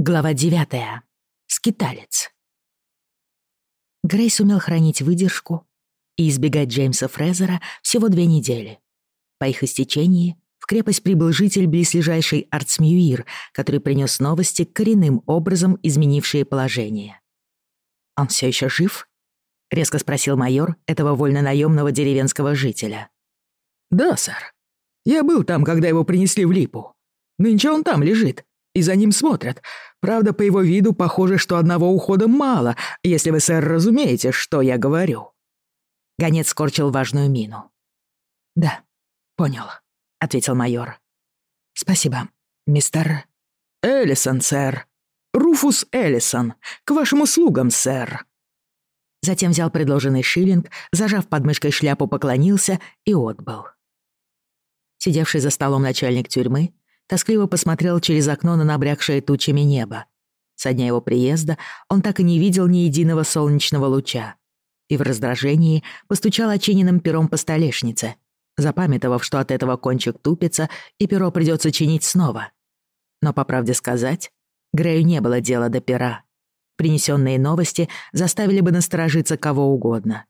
Глава 9. Скиталец. Грейс умел хранить выдержку и избегать Джеймса Фрезера всего две недели. По их истечении в крепость прибыл житель близлежащей Арцмьюир, который принес новости, коренным образом изменившие положение. «Он все еще жив?» — резко спросил майор этого вольно-наемного деревенского жителя. «Да, сэр. Я был там, когда его принесли в Липу. Нынче он там лежит, и за ним смотрят. Правда, по его виду похоже, что одного ухода мало, если вы, сэр, разумеете, что я говорю». Гонец скорчил важную мину. «Да, понял», — ответил майор. «Спасибо, мистер...» «Эллисон, сэр. Руфус Эллисон. К вашим услугам, сэр». Затем взял предложенный шиллинг, зажав подмышкой шляпу, поклонился и отбыл. Сидевший за столом начальник тюрьмы тоскливо посмотрел через окно на набрякшее тучами небо. Со дня его приезда он так и не видел ни единого солнечного луча. И в раздражении постучал очиненным пером по столешнице, запамятовав, что от этого кончик тупится, и перо придется чинить снова. Но, по правде сказать, Грею не было дела до пера. Принесенные новости заставили бы насторожиться кого угодно.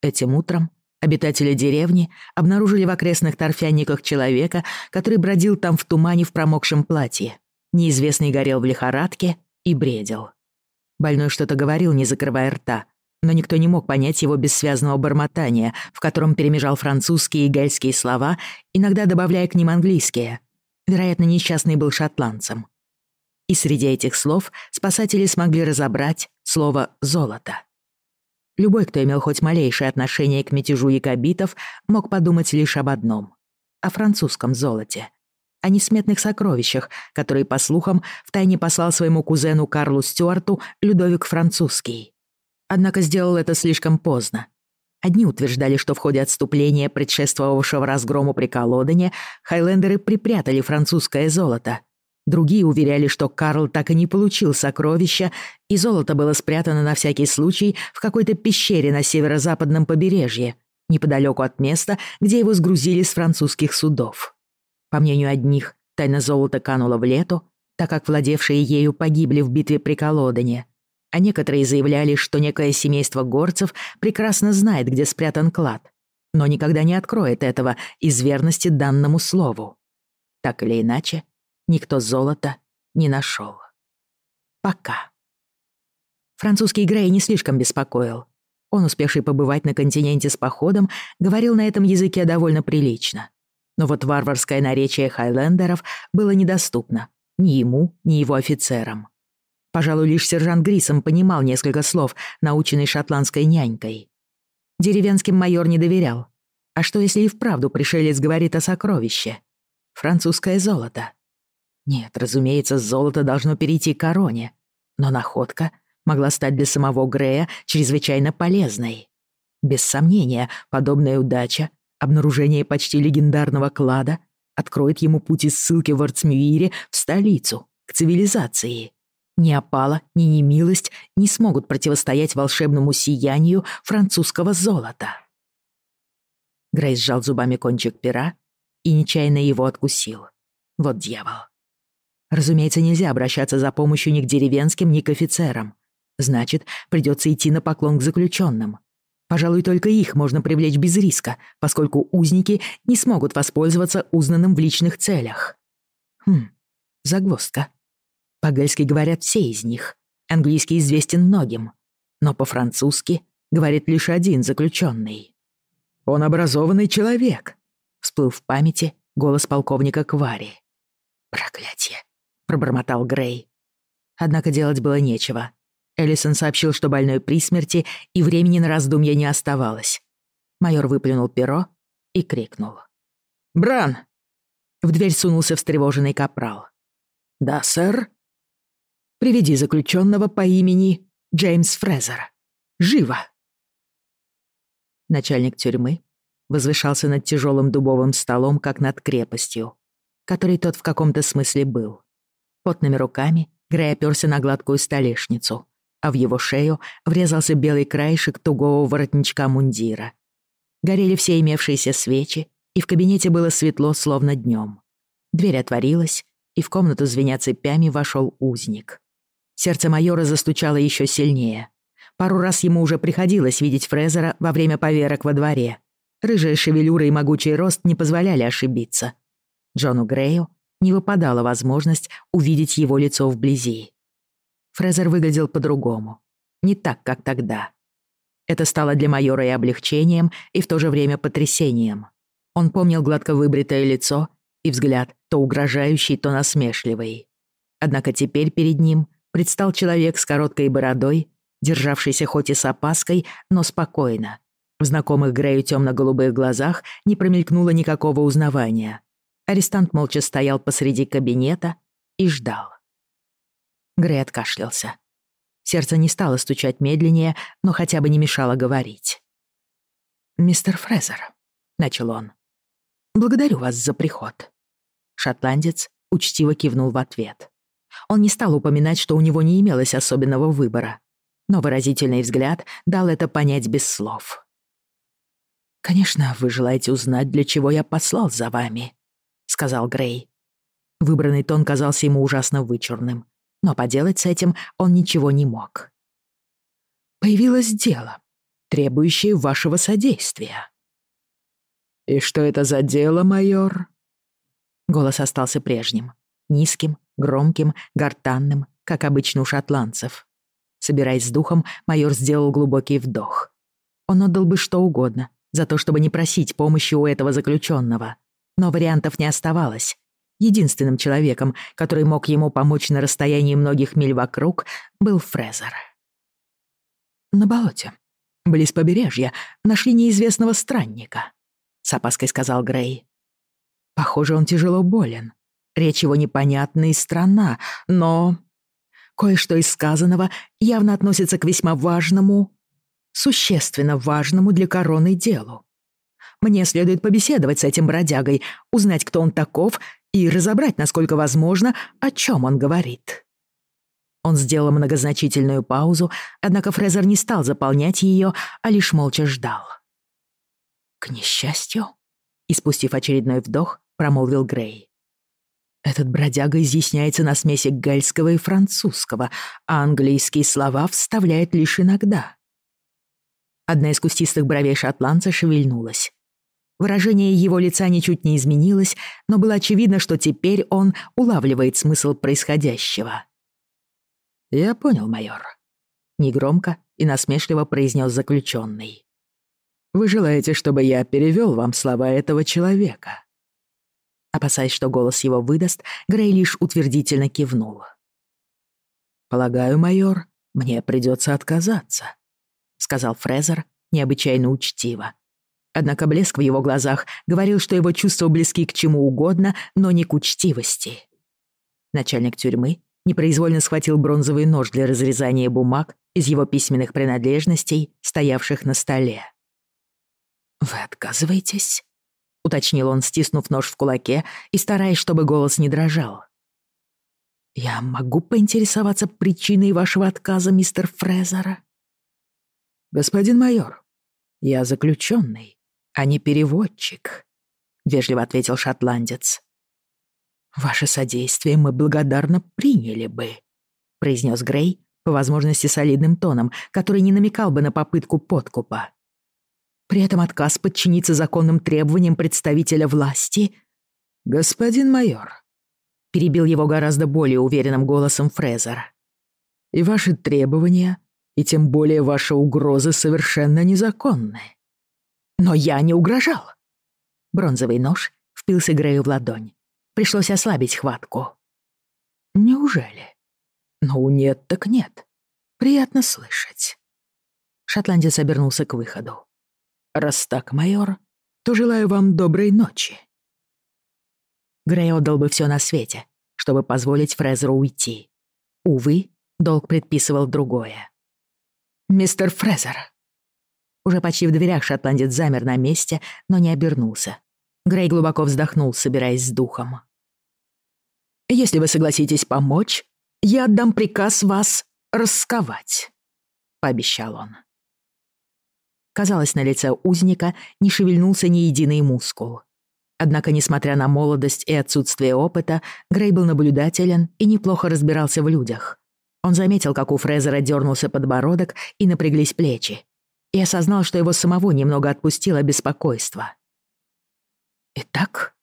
Этим утром Обитатели деревни обнаружили в окрестных торфяниках человека, который бродил там в тумане в промокшем платье. Неизвестный горел в лихорадке и бредил. Больной что-то говорил, не закрывая рта, но никто не мог понять его бессвязного бормотания, в котором перемежал французские и гальские слова, иногда добавляя к ним английские. Вероятно, несчастный был шотландцем. И среди этих слов спасатели смогли разобрать слово «золото». Любой, кто имел хоть малейшее отношение к мятежу якобитов, мог подумать лишь об одном — о французском золоте, о несметных сокровищах, которые, по слухам, втайне послал своему кузену Карлу Стюарту Людовик Французский. Однако сделал это слишком поздно. Одни утверждали, что в ходе отступления, предшествовавшего разгрому при Колодоне, хайлендеры припрятали французское золото — Другие уверяли, что Карл так и не получил сокровища, и золото было спрятано на всякий случай в какой-то пещере на северо-западном побережье, неподалеку от места, где его сгрузили с французских судов. По мнению одних, тайна золота канула в лету, так как владевшие ею погибли в битве при Колодоне, а некоторые заявляли, что некое семейство горцев прекрасно знает, где спрятан клад, но никогда не откроет этого из верности данному слову. Так или иначе, никто золота не нашел. Пока. Французский Грей не слишком беспокоил. Он, успевший побывать на континенте с походом, говорил на этом языке довольно прилично. Но вот варварское наречие хайлендеров было недоступно ни ему, ни его офицерам. Пожалуй, лишь сержант Грисом понимал несколько слов, наученный шотландской нянькой. Деревенским майор не доверял. А что, если и вправду пришелец говорит о сокровище? Французское золото. Нет, разумеется, золото должно перейти к короне, но находка могла стать для самого Грея чрезвычайно полезной. Без сомнения, подобная удача, обнаружение почти легендарного клада, откроет ему путь из ссылки в Арцмюире в столицу, к цивилизации. Ни опала, ни немилость не смогут противостоять волшебному сиянию французского золота. Грей сжал зубами кончик пера и нечаянно его откусил. Вот дьявол. Разумеется, нельзя обращаться за помощью ни к деревенским, ни к офицерам. Значит, придется идти на поклон к заключенным. Пожалуй, только их можно привлечь без риска, поскольку узники не смогут воспользоваться узнанным в личных целях. Хм, загвоздка. По-гельски говорят все из них. Английский известен многим. Но по-французски говорит лишь один заключенный. «Он образованный человек», — всплыл в памяти голос полковника Квари. «Проклятье! пробормотал Грей. Однако делать было нечего. Эллисон сообщил, что больной при смерти, и времени на раздумья не оставалось. Майор выплюнул перо и крикнул. «Бран!» В дверь сунулся встревоженный капрал. «Да, сэр?» «Приведи заключенного по имени Джеймс Фрезер. Живо!» Начальник тюрьмы возвышался над тяжелым дубовым столом, как над крепостью, который тот в каком-то смысле был. Потными руками Грей оперся на гладкую столешницу, а в его шею врезался белый краешек тугого воротничка мундира. Горели все имевшиеся свечи, и в кабинете было светло, словно днем. Дверь отворилась, и в комнату, звеня цепями, вошел узник. Сердце майора застучало еще сильнее. Пару раз ему уже приходилось видеть Фрезера во время поверок во дворе. Рыжая шевелюра и могучий рост не позволяли ошибиться. Джону Грею не выпадала возможность увидеть его лицо вблизи. Фрезер выглядел по-другому. Не так, как тогда. Это стало для майора и облегчением, и в то же время потрясением. Он помнил гладко выбритое лицо и взгляд, то угрожающий, то насмешливый. Однако теперь перед ним предстал человек с короткой бородой, державшийся хоть и с опаской, но спокойно. В знакомых Грею темно-голубых глазах не промелькнуло никакого узнавания — Арестант молча стоял посреди кабинета и ждал. Грей откашлялся. Сердце не стало стучать медленнее, но хотя бы не мешало говорить. «Мистер Фрезер», — начал он, — «благодарю вас за приход». Шотландец учтиво кивнул в ответ. Он не стал упоминать, что у него не имелось особенного выбора, но выразительный взгляд дал это понять без слов. «Конечно, вы желаете узнать, для чего я послал за вами», сказал Грей. Выбранный тон казался ему ужасно вычурным, но поделать с этим он ничего не мог. «Появилось дело, требующее вашего содействия». «И что это за дело, майор?» Голос остался прежним, низким, громким, гортанным, как обычно у шотландцев. Собираясь с духом, майор сделал глубокий вдох. Он отдал бы что угодно за то, чтобы не просить помощи у этого заключенного, но вариантов не оставалось. Единственным человеком, который мог ему помочь на расстоянии многих миль вокруг, был Фрезер. «На болоте, близ побережья, нашли неизвестного странника», — с опаской сказал Грей. «Похоже, он тяжело болен. Речь его непонятна и странна, но...» «Кое-что из сказанного явно относится к весьма важному, существенно важному для короны делу. Мне следует побеседовать с этим бродягой, узнать, кто он таков, и разобрать, насколько возможно, о чем он говорит». Он сделал многозначительную паузу, однако Фрезер не стал заполнять ее, а лишь молча ждал. «К несчастью», — испустив очередной вдох, промолвил Грей. Этот бродяга изъясняется на смеси гальского и французского, а английские слова вставляет лишь иногда. Одна из кустистых бровей шотландца шевельнулась. Выражение его лица ничуть не изменилось, но было очевидно, что теперь он улавливает смысл происходящего. «Я понял, майор», — негромко и насмешливо произнес заключенный. «Вы желаете, чтобы я перевел вам слова этого человека?» Опасаясь, что голос его выдаст, Грей лишь утвердительно кивнул. «Полагаю, майор, мне придется отказаться», — сказал Фрезер необычайно учтиво, Однако блеск в его глазах говорил, что его чувства близки к чему угодно, но не к учтивости. Начальник тюрьмы непроизвольно схватил бронзовый нож для разрезания бумаг из его письменных принадлежностей, стоявших на столе. «Вы отказываетесь?» — уточнил он, стиснув нож в кулаке и стараясь, чтобы голос не дрожал. «Я могу поинтересоваться причиной вашего отказа, мистер Фрезера?» «Господин майор, я заключенный, а не переводчик», — вежливо ответил шотландец. «Ваше содействие мы благодарно приняли бы», — произнес Грей, по возможности солидным тоном, который не намекал бы на попытку подкупа. При этом отказ подчиниться законным требованиям представителя власти... «Господин майор», — перебил его гораздо более уверенным голосом Фрезер, «и ваши требования, и тем более ваши угрозы совершенно незаконны. Но я не угрожал. Бронзовый нож впился Грею в ладонь. Пришлось ослабить хватку. Неужели? Ну, нет так нет. Приятно слышать. Шотландец обернулся к выходу. Раз так, майор, то желаю вам доброй ночи. Грей отдал бы все на свете, чтобы позволить Фрезеру уйти. Увы, долг предписывал другое. «Мистер Фрезер», уже почти в дверях шотландец замер на месте, но не обернулся. Грей глубоко вздохнул, собираясь с духом. «Если вы согласитесь помочь, я отдам приказ вас расковать», — пообещал он. Казалось, на лице узника не шевельнулся ни единый мускул. Однако, несмотря на молодость и отсутствие опыта, Грей был наблюдателен и неплохо разбирался в людях. Он заметил, как у Фрезера дернулся подбородок и напряглись плечи, и осознал, что его самого немного отпустило беспокойство. «Итак,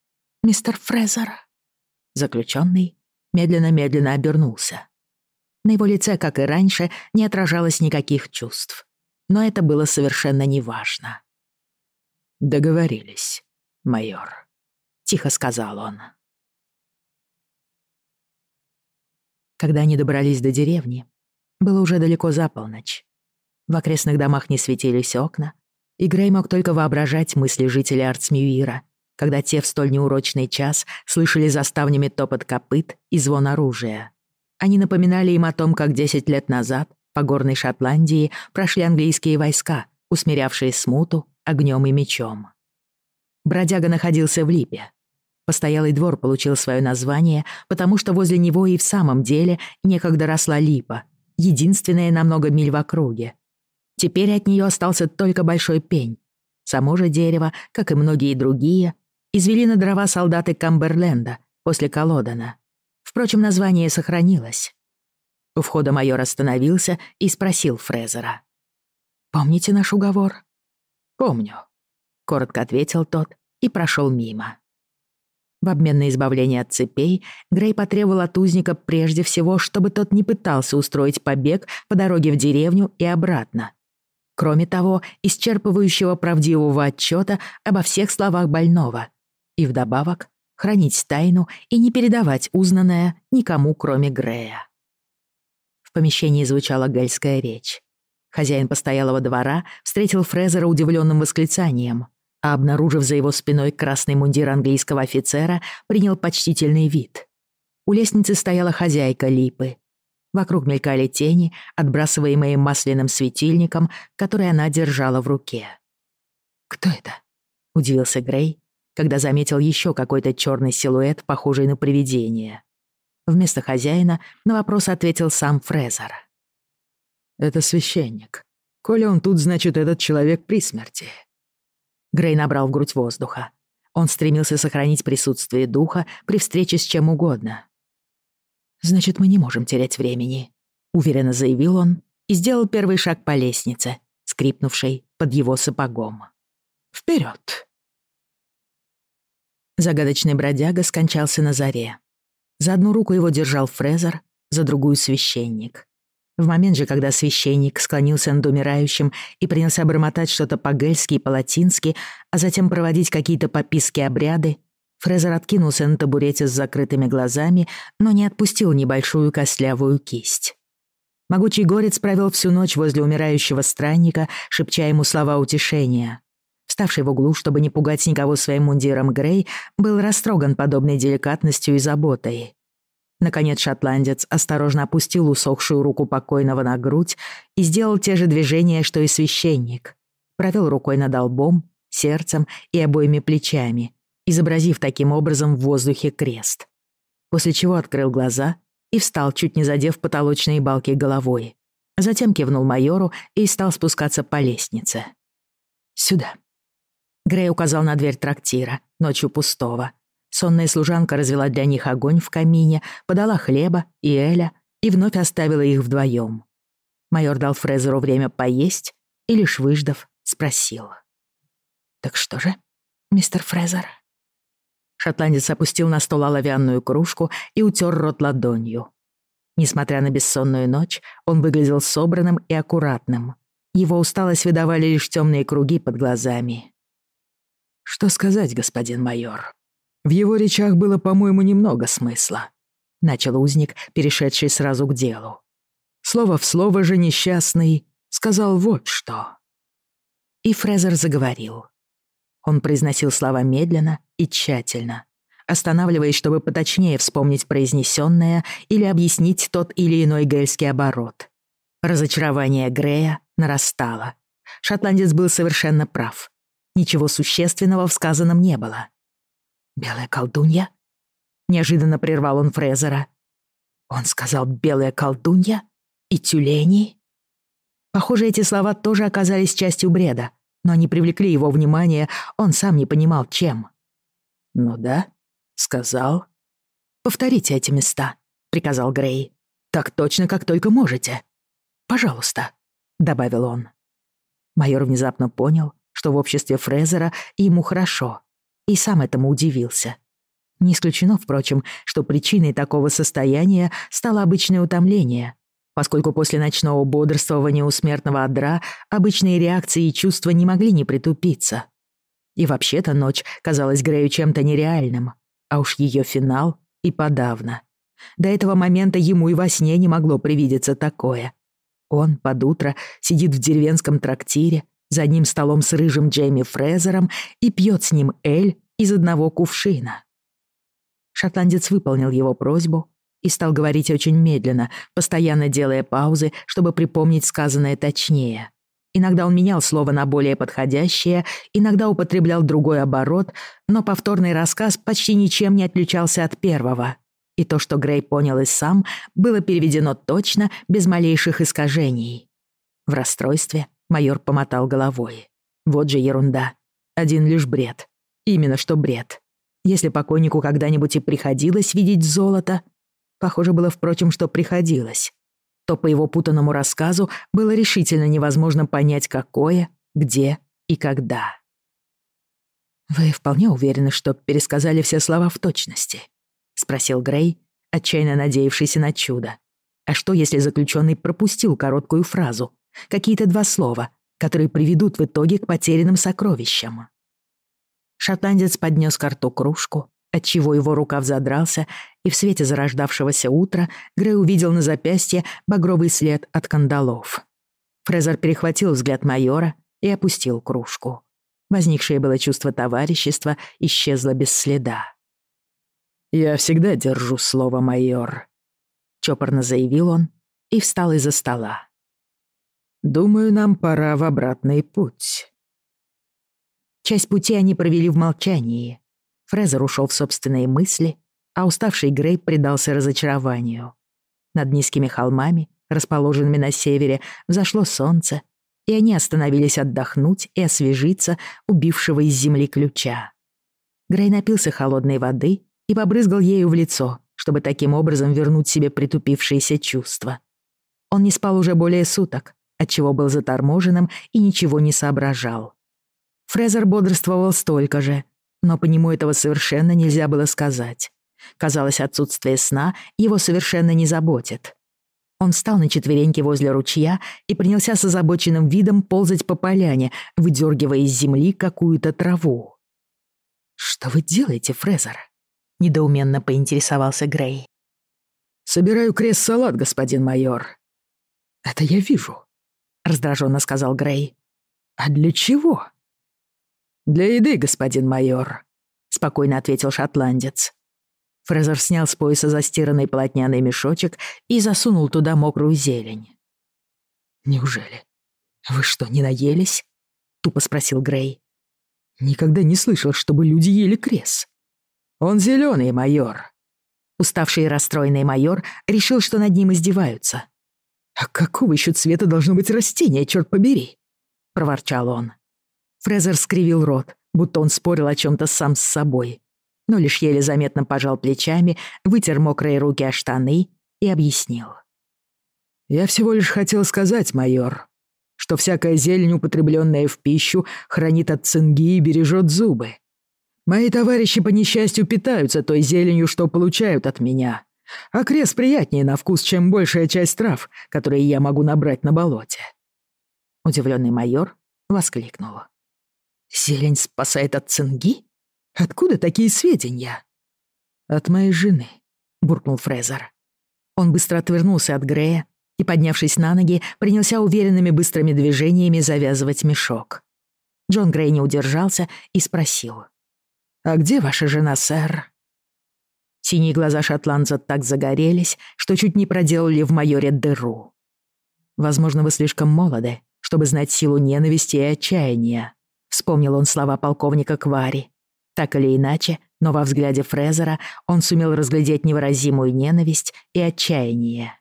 мистер Фрезер...» Заключенный медленно-медленно обернулся. На его лице, как и раньше, не отражалось никаких чувств. Но это было совершенно неважно. «Договорились, майор», — тихо сказал он. Когда они добрались до деревни, было уже далеко за полночь. В окрестных домах не светились окна, и Грей мог только воображать мысли жителей Арцмюира, когда те в столь неурочный час слышали за ставнями топот копыт и звон оружия. Они напоминали им о том, как 10 лет назад по горной Шотландии прошли английские войска, усмирявшие смуту огнем и мечом. Бродяга находился в Липе. Постоялый двор получил свое название, потому что возле него и в самом деле некогда росла липа, единственная на много миль в округе, Теперь от нее остался только большой пень. Само же дерево, как и многие другие, извели на дрова солдаты Камберленда после Колодана. Впрочем, название сохранилось. У входа майор остановился и спросил Фрезера. «Помните наш уговор?» «Помню», — коротко ответил тот и прошел мимо. В обмен на избавление от цепей Грей потребовал от узника прежде всего, чтобы тот не пытался устроить побег по дороге в деревню и обратно, Кроме того, исчерпывающего правдивого отчета обо всех словах больного. И вдобавок хранить тайну и не передавать узнанное никому, кроме Грея. В помещении звучала гальская речь. Хозяин постоялого двора встретил Фрезера удивленным восклицанием, а обнаружив за его спиной красный мундир английского офицера, принял почтительный вид. У лестницы стояла хозяйка Липы, Вокруг мелькали тени, отбрасываемые масляным светильником, который она держала в руке. «Кто это?» — удивился Грей, когда заметил еще какой-то черный силуэт, похожий на привидение. Вместо хозяина на вопрос ответил сам Фрезер. «Это священник. Коли он тут, значит, этот человек при смерти». Грей набрал в грудь воздуха. Он стремился сохранить присутствие духа при встрече с чем угодно, «Значит, мы не можем терять времени», — уверенно заявил он и сделал первый шаг по лестнице, скрипнувшей под его сапогом. «Вперёд!» Загадочный бродяга скончался на заре. За одну руку его держал Фрезер, за другую — священник. В момент же, когда священник склонился над умирающим и принялся бормотать что-то по-гельски и по-латински, а затем проводить какие-то пописки обряды, Фрезер откинулся на табурете с закрытыми глазами, но не отпустил небольшую костлявую кисть. Могучий горец провел всю ночь возле умирающего странника, шепча ему слова утешения. Вставший в углу, чтобы не пугать никого своим мундиром Грей, был растроган подобной деликатностью и заботой. Наконец шотландец осторожно опустил усохшую руку покойного на грудь и сделал те же движения, что и священник. Провел рукой над лбом, сердцем и обоими плечами, изобразив таким образом в воздухе крест. После чего открыл глаза и встал, чуть не задев потолочные балки головой. Затем кивнул майору и стал спускаться по лестнице. «Сюда». Грей указал на дверь трактира, ночью пустого. Сонная служанка развела для них огонь в камине, подала хлеба и Эля и вновь оставила их вдвоем. Майор дал Фрезеру время поесть и, лишь выждав, спросил. «Так что же, мистер Фрезер?» Шотландец опустил на стол оловянную кружку и утер рот ладонью. Несмотря на бессонную ночь, он выглядел собранным и аккуратным. Его усталость выдавали лишь темные круги под глазами. «Что сказать, господин майор? В его речах было, по-моему, немного смысла», — начал узник, перешедший сразу к делу. Слово в слово же несчастный сказал вот что. И Фрезер заговорил. Он произносил слова медленно и тщательно, останавливаясь, чтобы поточнее вспомнить произнесенное или объяснить тот или иной гельский оборот. Разочарование Грея нарастало. Шотландец был совершенно прав. Ничего существенного в сказанном не было. «Белая колдунья?» Неожиданно прервал он Фрезера. Он сказал «белая колдунья» и «тюлени»? Похоже, эти слова тоже оказались частью бреда, но они привлекли его внимание, он сам не понимал, чем. «Ну да», — сказал. «Повторите эти места», — приказал Грей. «Так точно, как только можете. Пожалуйста», — добавил он. Майор внезапно понял, что в обществе Фрезера ему хорошо, и сам этому удивился. Не исключено, впрочем, что причиной такого состояния стало обычное утомление, поскольку после ночного бодрствования у смертного одра обычные реакции и чувства не могли не притупиться. И вообще-то ночь казалась Грею чем-то нереальным, а уж ее финал и подавно. До этого момента ему и во сне не могло привидеться такое. Он под утро сидит в деревенском трактире, за одним столом с рыжим Джейми Фрезером и пьет с ним эль из одного кувшина. Шотландец выполнил его просьбу и стал говорить очень медленно, постоянно делая паузы, чтобы припомнить сказанное точнее. Иногда он менял слово на более подходящее, иногда употреблял другой оборот, но повторный рассказ почти ничем не отличался от первого. И то, что Грей понял и сам, было переведено точно, без малейших искажений. В расстройстве майор помотал головой. Вот же ерунда. Один лишь бред. Именно что бред. Если покойнику когда-нибудь и приходилось видеть золото, Похоже было, впрочем, что приходилось. То по его путанному рассказу было решительно невозможно понять, какое, где и когда. «Вы вполне уверены, что пересказали все слова в точности?» — спросил Грей, отчаянно надеявшийся на чудо. «А что, если заключенный пропустил короткую фразу, какие-то два слова, которые приведут в итоге к потерянным сокровищам?» Шотландец поднес карту кружку, отчего его рукав задрался, и в свете зарождавшегося утра Грей увидел на запястье багровый след от кандалов. Фрезер перехватил взгляд майора и опустил кружку. Возникшее было чувство товарищества исчезло без следа. «Я всегда держу слово, майор», — чопорно заявил он и встал из-за стола. «Думаю, нам пора в обратный путь». Часть пути они провели в молчании, Фрезер ушел в собственные мысли, а уставший Грей предался разочарованию. Над низкими холмами, расположенными на севере, взошло солнце, и они остановились отдохнуть и освежиться убившего из земли ключа. Грей напился холодной воды и побрызгал ею в лицо, чтобы таким образом вернуть себе притупившиеся чувства. Он не спал уже более суток, отчего был заторможенным и ничего не соображал. Фрезер бодрствовал столько же, но по нему этого совершенно нельзя было сказать. Казалось, отсутствие сна его совершенно не заботит. Он встал на четвереньки возле ручья и принялся с озабоченным видом ползать по поляне, выдергивая из земли какую-то траву. «Что вы делаете, Фрезер?» — недоуменно поинтересовался Грей. «Собираю крест-салат, господин майор». «Это я вижу», — раздраженно сказал Грей. «А для чего?» «Для еды, господин майор», — спокойно ответил шотландец. Фрезер снял с пояса застиранный полотняный мешочек и засунул туда мокрую зелень. «Неужели? Вы что, не наелись?» — тупо спросил Грей. «Никогда не слышал, чтобы люди ели крес». «Он зеленый, майор». Уставший и расстроенный майор решил, что над ним издеваются. «А какого еще цвета должно быть растение, черт побери?» — проворчал он. Фрезер скривил рот, будто он спорил о чем-то сам с собой. Но лишь еле заметно пожал плечами, вытер мокрые руки о штаны и объяснил. «Я всего лишь хотел сказать, майор, что всякая зелень, употребленная в пищу, хранит от цинги и бережет зубы. Мои товарищи, по несчастью, питаются той зеленью, что получают от меня. а Окрес приятнее на вкус, чем большая часть трав, которые я могу набрать на болоте». Удивленный майор воскликнул. Зелень спасает от цинги? Откуда такие сведения? От моей жены, буркнул Фрезер. Он быстро отвернулся от Грея и, поднявшись на ноги, принялся уверенными быстрыми движениями завязывать мешок. Джон Грей не удержался и спросил. «А где ваша жена, сэр?» Синие глаза шотландца так загорелись, что чуть не проделали в майоре дыру. «Возможно, вы слишком молоды, чтобы знать силу ненависти и отчаяния», Вспомнил он слова полковника Квари. Так или иначе, но во взгляде Фрезера он сумел разглядеть невыразимую ненависть и отчаяние.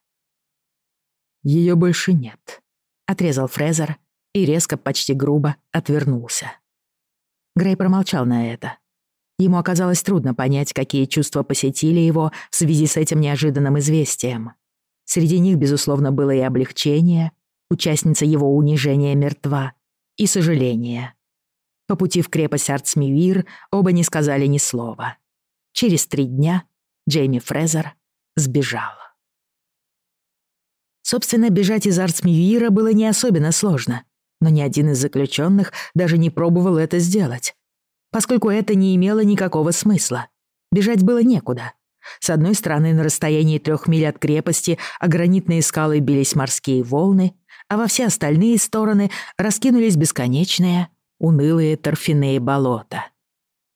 Ее больше нет», — отрезал Фрезер и резко, почти грубо отвернулся. Грей промолчал на это. Ему оказалось трудно понять, какие чувства посетили его в связи с этим неожиданным известием. Среди них, безусловно, было и облегчение, участница его унижения мертва, и сожаление. По пути в крепость Арцмивир оба не сказали ни слова. Через три дня Джейми Фрезер сбежал. Собственно, бежать из Арцмивира было не особенно сложно, но ни один из заключенных даже не пробовал это сделать, поскольку это не имело никакого смысла. Бежать было некуда. С одной стороны, на расстоянии трех миль от крепости о гранитные скалы бились морские волны, а во все остальные стороны раскинулись бесконечные унылые торфяные болота.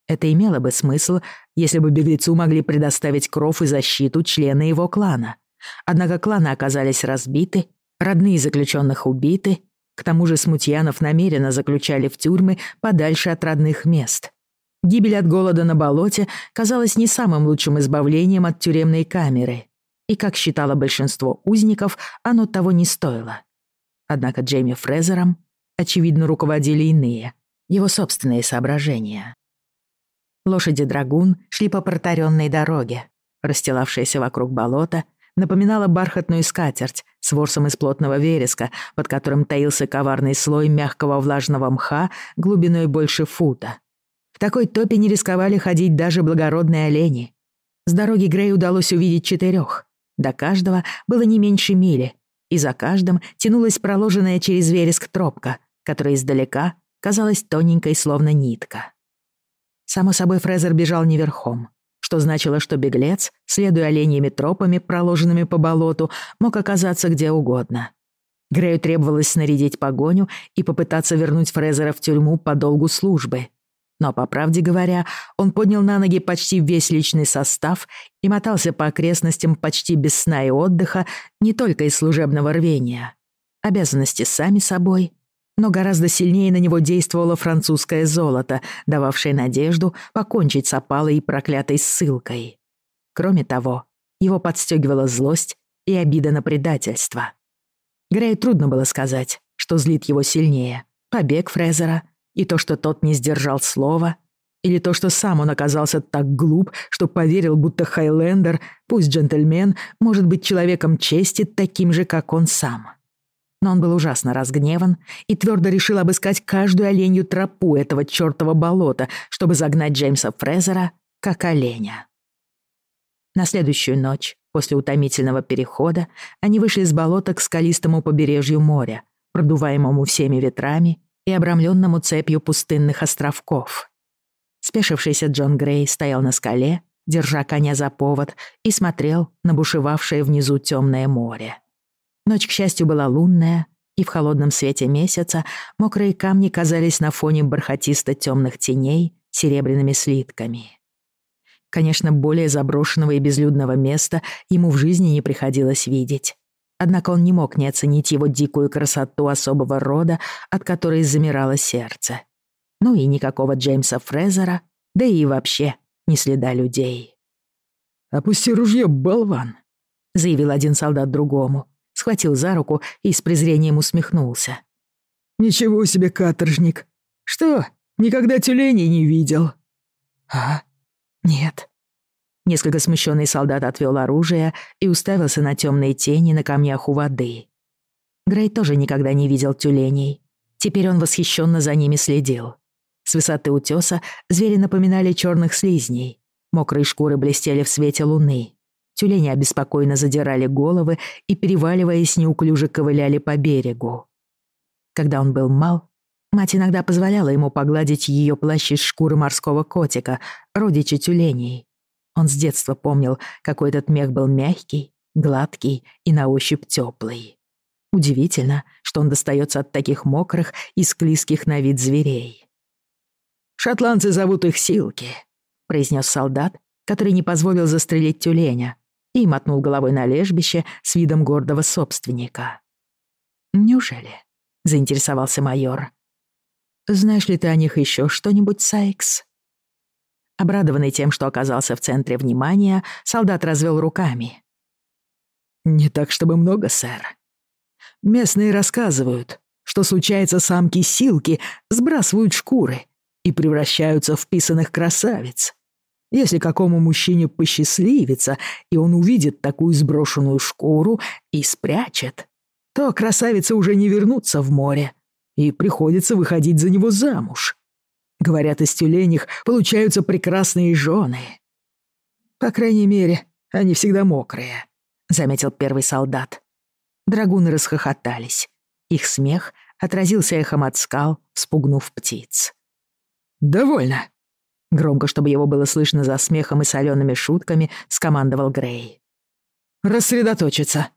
Это имело бы смысл, если бы беглецу могли предоставить кров и защиту члены его клана. Однако кланы оказались разбиты, родные заключенных убиты, к тому же смутьянов намеренно заключали в тюрьмы подальше от родных мест. Гибель от голода на болоте казалась не самым лучшим избавлением от тюремной камеры. И, как считало большинство узников, оно того не стоило. Однако Джейми Фрезером очевидно, руководили иные, его собственные соображения. Лошади драгун шли по протаренной дороге, расстилавшаяся вокруг болота, напоминала бархатную скатерть с ворсом из плотного вереска, под которым таился коварный слой мягкого влажного мха глубиной больше фута. В такой топе не рисковали ходить даже благородные олени. С дороги Грей удалось увидеть четырех. До каждого было не меньше мили, и за каждым тянулась проложенная через вереск тропка, которая издалека казалась тоненькой, словно нитка. Само собой, Фрезер бежал не верхом, что значило, что беглец, следуя оленьими тропами, проложенными по болоту, мог оказаться где угодно. Грею требовалось снарядить погоню и попытаться вернуть Фрезера в тюрьму по долгу службы. Но, по правде говоря, он поднял на ноги почти весь личный состав и мотался по окрестностям почти без сна и отдыха не только из служебного рвения. Обязанности сами собой но гораздо сильнее на него действовало французское золото, дававшее надежду покончить с опалой и проклятой ссылкой. Кроме того, его подстегивала злость и обида на предательство. Грею трудно было сказать, что злит его сильнее. Побег Фрезера и то, что тот не сдержал слова, или то, что сам он оказался так глуп, что поверил, будто Хайлендер, пусть джентльмен, может быть человеком чести таким же, как он сам. Но он был ужасно разгневан и твердо решил обыскать каждую оленью тропу этого чертова болота, чтобы загнать Джеймса Фрезера как оленя. На следующую ночь, после утомительного перехода, они вышли с болота к скалистому побережью моря, продуваемому всеми ветрами и обрамленному цепью пустынных островков. Спешившийся Джон Грей стоял на скале, держа коня за повод, и смотрел на бушевавшее внизу темное море. Ночь, к счастью, была лунная, и в холодном свете месяца мокрые камни казались на фоне бархатисто-темных теней серебряными слитками. Конечно, более заброшенного и безлюдного места ему в жизни не приходилось видеть. Однако он не мог не оценить его дикую красоту особого рода, от которой замирало сердце. Ну и никакого Джеймса Фрезера, да и вообще ни следа людей. «Опусти ружье, болван!» — заявил один солдат другому, схватил за руку и с презрением усмехнулся. «Ничего себе, каторжник! Что, никогда тюленей не видел?» «А? Нет». Несколько смущенный солдат отвел оружие и уставился на темные тени на камнях у воды. Грей тоже никогда не видел тюленей. Теперь он восхищенно за ними следил. С высоты утеса звери напоминали черных слизней. Мокрые шкуры блестели в свете луны. Тюлени обеспокоенно задирали головы и, переваливаясь, неуклюже ковыляли по берегу. Когда он был мал, мать иногда позволяла ему погладить ее плащ из шкуры морского котика, родича тюленей. Он с детства помнил, какой этот мех был мягкий, гладкий и на ощупь теплый. Удивительно, что он достается от таких мокрых и склизких на вид зверей. «Шотландцы зовут их силки», — произнес солдат, который не позволил застрелить тюленя, и мотнул головой на лежбище с видом гордого собственника. «Неужели?» — заинтересовался майор. «Знаешь ли ты о них еще что-нибудь, Сайкс?» Обрадованный тем, что оказался в центре внимания, солдат развел руками. «Не так чтобы много, сэр. Местные рассказывают, что случается самки-силки сбрасывают шкуры и превращаются в писаных красавиц. Если какому мужчине посчастливится, и он увидит такую сброшенную шкуру и спрячет, то красавица уже не вернутся в море, и приходится выходить за него замуж. Говорят, из тюленях получаются прекрасные жены. По крайней мере, они всегда мокрые, заметил первый солдат. Драгуны расхохотались. Их смех отразился эхом от скал, спугнув птиц. «Довольно», Громко, чтобы его было слышно за смехом и солеными шутками, скомандовал Грей. «Рассредоточиться.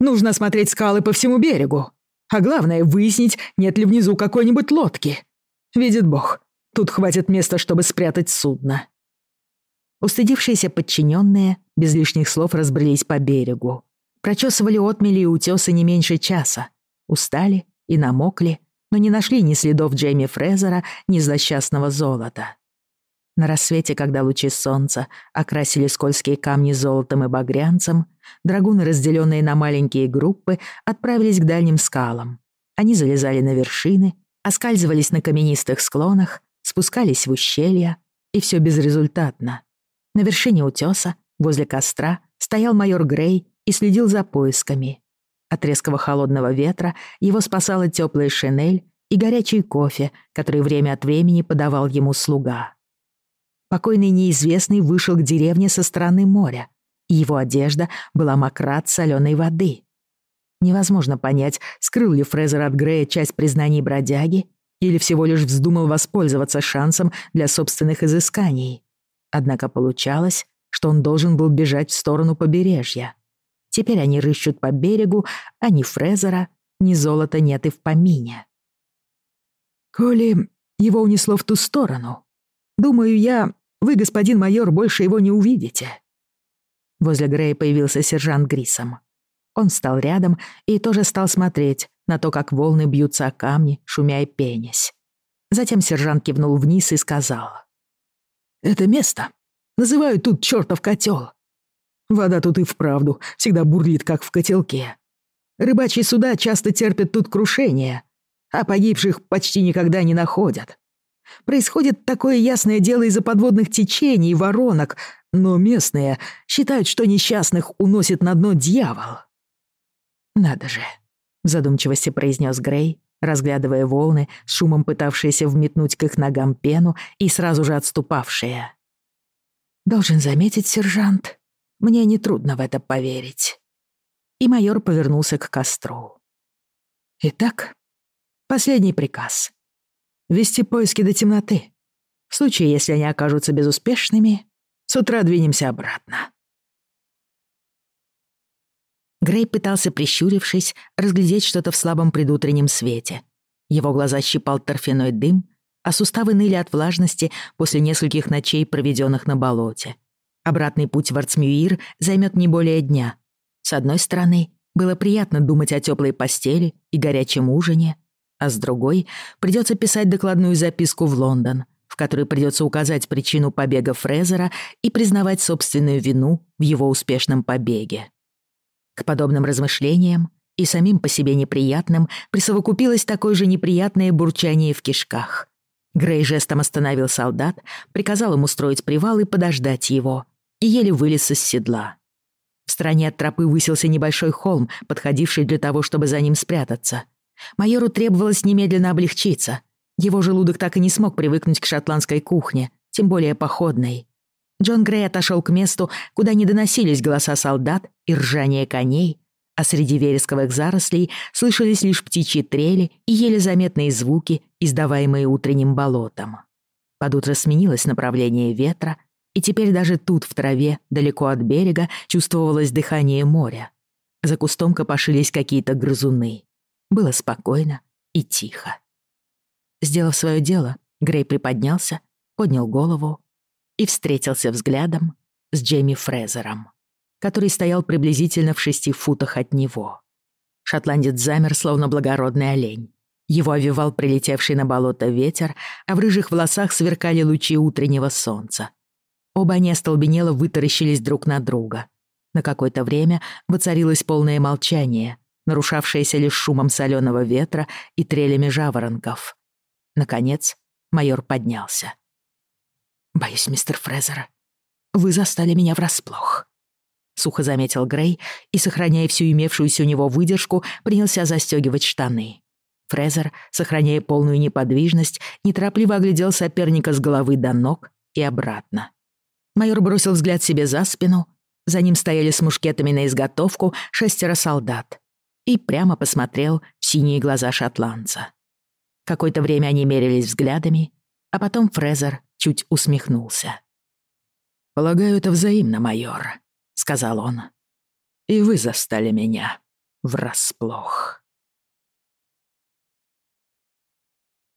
Нужно осмотреть скалы по всему берегу. А главное, выяснить, нет ли внизу какой-нибудь лодки. Видит бог, тут хватит места, чтобы спрятать судно». Устыдившиеся подчиненные без лишних слов разбрелись по берегу. Прочесывали отмели и утесы не меньше часа. Устали и намокли, но не нашли ни следов Джейми Фрезера, ни злосчастного золота. На рассвете, когда лучи солнца окрасили скользкие камни золотом и багрянцем, драгуны, разделенные на маленькие группы, отправились к дальним скалам. Они залезали на вершины, оскальзывались на каменистых склонах, спускались в ущелья, и все безрезультатно. На вершине утеса, возле костра, стоял майор Грей и следил за поисками. От резкого холодного ветра его спасала теплая шинель и горячий кофе, который время от времени подавал ему слуга покойный неизвестный вышел к деревне со стороны моря, и его одежда была мокра от соленой воды. Невозможно понять, скрыл ли Фрезер от Грея часть признаний бродяги или всего лишь вздумал воспользоваться шансом для собственных изысканий. Однако получалось, что он должен был бежать в сторону побережья. Теперь они рыщут по берегу, а ни Фрезера, ни золота нет и в помине. «Коли его унесло в ту сторону, думаю я, вы, господин майор, больше его не увидите». Возле Грея появился сержант Грисом. Он встал рядом и тоже стал смотреть на то, как волны бьются о камни, шумя и пенясь. Затем сержант кивнул вниз и сказал. «Это место называют тут чертов котел. Вода тут и вправду всегда бурлит, как в котелке. Рыбачьи суда часто терпят тут крушение, а погибших почти никогда не находят. Происходит такое ясное дело из-за подводных течений и воронок, но местные считают, что несчастных уносит на дно дьявол. «Надо же», — в задумчивости произнес Грей, разглядывая волны, с шумом пытавшиеся вметнуть к их ногам пену и сразу же отступавшие. «Должен заметить, сержант, мне нетрудно в это поверить». И майор повернулся к костру. «Итак, последний приказ вести поиски до темноты. В случае, если они окажутся безуспешными, с утра двинемся обратно. Грей пытался, прищурившись, разглядеть что-то в слабом предутреннем свете. Его глаза щипал торфяной дым, а суставы ныли от влажности после нескольких ночей, проведенных на болоте. Обратный путь в Арцмюир займет не более дня. С одной стороны, было приятно думать о теплой постели и горячем ужине, а с другой придется писать докладную записку в Лондон, в которой придется указать причину побега Фрезера и признавать собственную вину в его успешном побеге. К подобным размышлениям и самим по себе неприятным присовокупилось такое же неприятное бурчание в кишках. Грей жестом остановил солдат, приказал им устроить привал и подождать его, и еле вылез из седла. В стороне от тропы высился небольшой холм, подходивший для того, чтобы за ним спрятаться. Майору требовалось немедленно облегчиться. Его желудок так и не смог привыкнуть к шотландской кухне, тем более походной. Джон Грей отошел к месту, куда не доносились голоса солдат и ржание коней, а среди вересковых зарослей слышались лишь птичьи трели и еле заметные звуки, издаваемые утренним болотом. Под утро сменилось направление ветра, и теперь даже тут, в траве, далеко от берега, чувствовалось дыхание моря. За кустом копошились какие-то грызуны было спокойно и тихо. Сделав свое дело, Грей приподнялся, поднял голову и встретился взглядом с Джейми Фрезером, который стоял приблизительно в шести футах от него. Шотландец замер, словно благородный олень. Его овивал прилетевший на болото ветер, а в рыжих волосах сверкали лучи утреннего солнца. Оба они остолбенело вытаращились друг на друга. На какое-то время воцарилось полное молчание, нарушавшееся лишь шумом соленого ветра и трелями жаворонков. Наконец, майор поднялся. «Боюсь, мистер Фрезер, вы застали меня врасплох», — сухо заметил Грей и, сохраняя всю имевшуюся у него выдержку, принялся застегивать штаны. Фрезер, сохраняя полную неподвижность, неторопливо оглядел соперника с головы до ног и обратно. Майор бросил взгляд себе за спину. За ним стояли с мушкетами на изготовку шестеро солдат и прямо посмотрел в синие глаза шотландца. Какое-то время они мерились взглядами, а потом Фрезер чуть усмехнулся. «Полагаю, это взаимно, майор», — сказал он. «И вы застали меня врасплох».